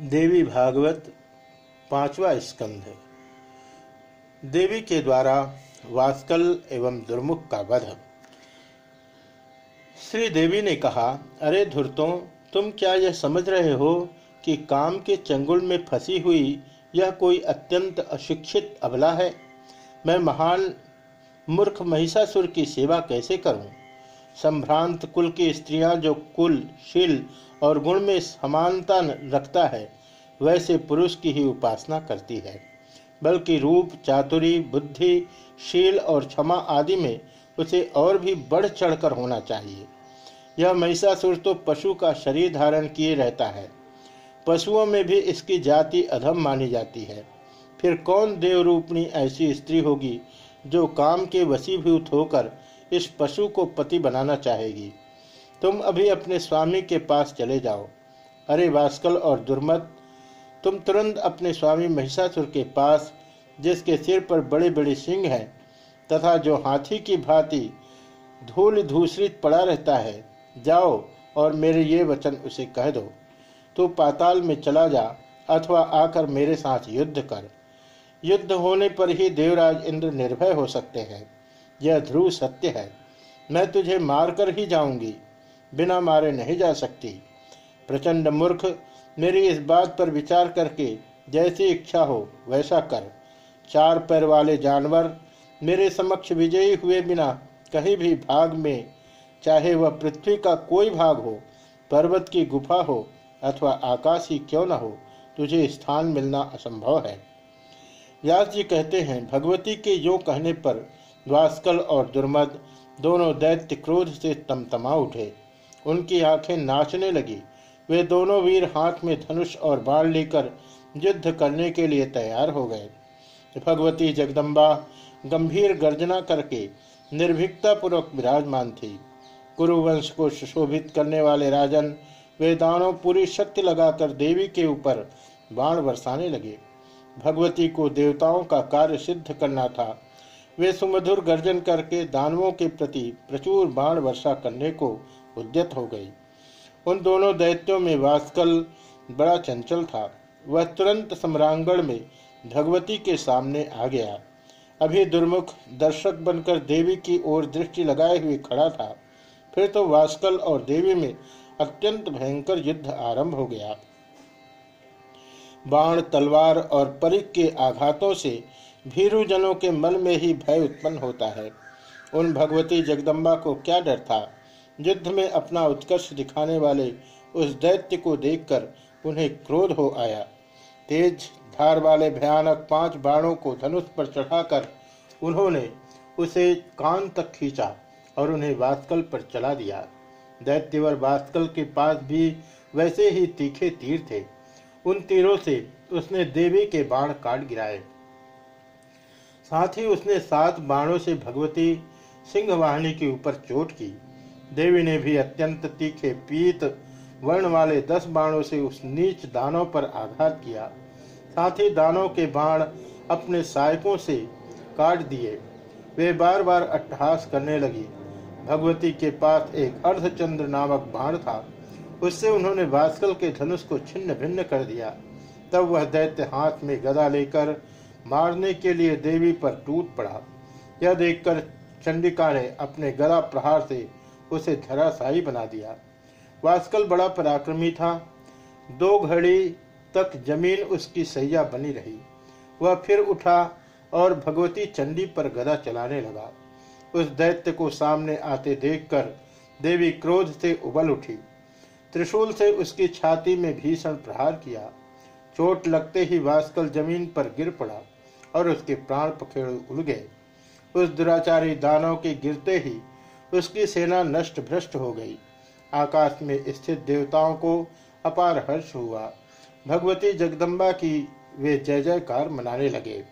देवी भागवत पांचवा स्कंध। देवी के द्वारा वास्कल एवं दुर्मुख का वध। श्री देवी ने कहा, अरे धुरतों, तुम क्या यह समझ रहे हो कि काम के चंगुल में फंसी हुई यह कोई अत्यंत अशिक्षित अबला है? मैं महान मूर्ख महिषासुर की सेवा कैसे करूँ? संभ्रांत कुल की स्त्रियाँ जो कुल, शील और गुण में समानता रखता है, वैसे पुरुष की ही उपासना करती है। बल्कि रूप, चातुरी, बुद्धि, शील और क्षमा आदि में उसे और भी बढ़ चढ़कर होना चाहिए। यह महिषासुर तो पशु का शरीर धारण किए रहता है। पशुओं में भी इसकी जाति अधम मानी जाती है। फिर कौन देवरूपणी ऐसी स्त्री होगी जो काम के वसीभूत होकर इस पशु को पति बनाना चाहेगी। तुम अभी अपने स्वामी के पास चले जाओ। अरे वास्कल और दुर्मत, तुम तुरंत अपने स्वामी महिषासुर के पास, जिसके सिर पर बड़े बड़े सिंह हैं, तथा जो हाथी की भांति धूल धूसरित पड़ा रहता है, जाओ और मेरे ये वचन उसे कह दो। तू पाताल में चला जा, अथवा आकर मेरे साथ युद्ध कर। युद्ध होने पर ही देवराज इंद्र निर्भय हो सकते हैं। यह ध्रुव सत्य है। मैं तुझे मारकर ही जाऊँगी, बिना मारे नहीं जा सकती। प्रचंड मूर्ख, मेरी इस बात पर विचार करके जैसी इच्छा हो, वैसा कर। चार पैर वाले जानवर, मेरे समक्ष विजयी हुए बिना कहीं भी भाग में, चाहे वह पृथ्वी का कोई भाग हो, पर्वत की गुफा हो, अथवा आकाश ही क्यों न हो, तुझे स्थान मिलना असंभव है। व्यास जी कहते हैं, भगवती के यो कहने पर द्वास्कल और दुर्मद दोनों दैत्य क्रोध से तमतमा उठे। उनकी आँखें नाचने लगी। वे दोनों वीर हाथ में धनुष और बाण लेकर युद्ध करने के लिए तैयार हो गए। भगवती जगदम्बा गंभीर गर्जना करके निर्भीकता पूर्वक विराजमान थी। कुरुवंश को सुशोभित करने वाले राजन वे दानों पूरी शक्ति लगाकर देवी के ऊपर बाण बरसाने लगे। भगवती को देवताओं का कार्य सिद्ध करना था। वे सुमधुर गर्जन करके दानवों के प्रति प्रचुर बाण वर्षा करने को उद्यत हो गई। उन दोनों दैत्यों में वास्कल बड़ा चंचल था। वह तुरंत सम्रांगण में भगवती के सामने आ गया। अभी दुर्मुख दर्शक बनकर देवी की ओर दृष्टि लगाए हुए खड़ा था। फिर तो वास्कल और देवी में अत्यंत भयंकर युद्ध आरंभ हो गया। बाण, तलवार और परिक के आघातों से भीरुजनों के मन में ही भय उत्पन्न होता है। उन भगवती जगदम्बा को क्या डर था? युद्ध में अपना उत्कर्ष दिखाने वाले उस दैत्य को देखकर उन्हें क्रोध हो आया। तेज धार वाले भयानक पाँच बाणों को धनुष पर चढ़ाकर उन्होंने उसे कान तक खींचा और उन्हें वास्कल पर चला दिया। दैत्यवर वास्कल के पास भी वैसे ही तीखे तीर थे। उन तीरों से उसने देवी के बाण काट गिराए। साथ ही उसने सात बाणों से भगवती सिंहवाहिनी के ऊपर चोट की। देवी ने भी अत्यंत तीखे पीत वर्ण वाले दस बाणों से उस नीच दानों पर आघात किया। साथ ही दानों के बाण अपने सहायकों से काट दिए। वे बार बार अट्टहास करने लगी। भगवती के पास एक अर्धचंद्र नामक बाण था। उससे उन्होंने भास्कल के धनुष को छिन्न भिन्न कर दिया। तब वह दैत्य हाथ में गदा लेकर मारने के लिए देवी पर टूट पड़ा। यह देखकर चंडिका ने अपने गला प्रहार से उसे धराशायी बना दिया। वास्कल बड़ा पराक्रमी था। दो घड़ी तक ज़मीन उसकी सैया बनी रही। वह फिर उठा और भगवती चंडी पर गदा चलाने लगा। उस दैत्य को सामने आते देखकर देवी क्रोध से उबल उठी। त्रिशूल से उसकी छाती में भीषण प्रहार किया। चोट लगते ही वास्कल ज़मीन पर गिर पड़ा। और उसके प्राण पखेड़ उड़ गए। उस दुराचारी दानव के गिरते ही उसकी सेना नष्ट भ्रष्ट हो गई। आकाश में स्थित देवताओं को अपार हर्ष हुआ। भगवती जगदम्बा की वे जय जयकार मनाने लगे।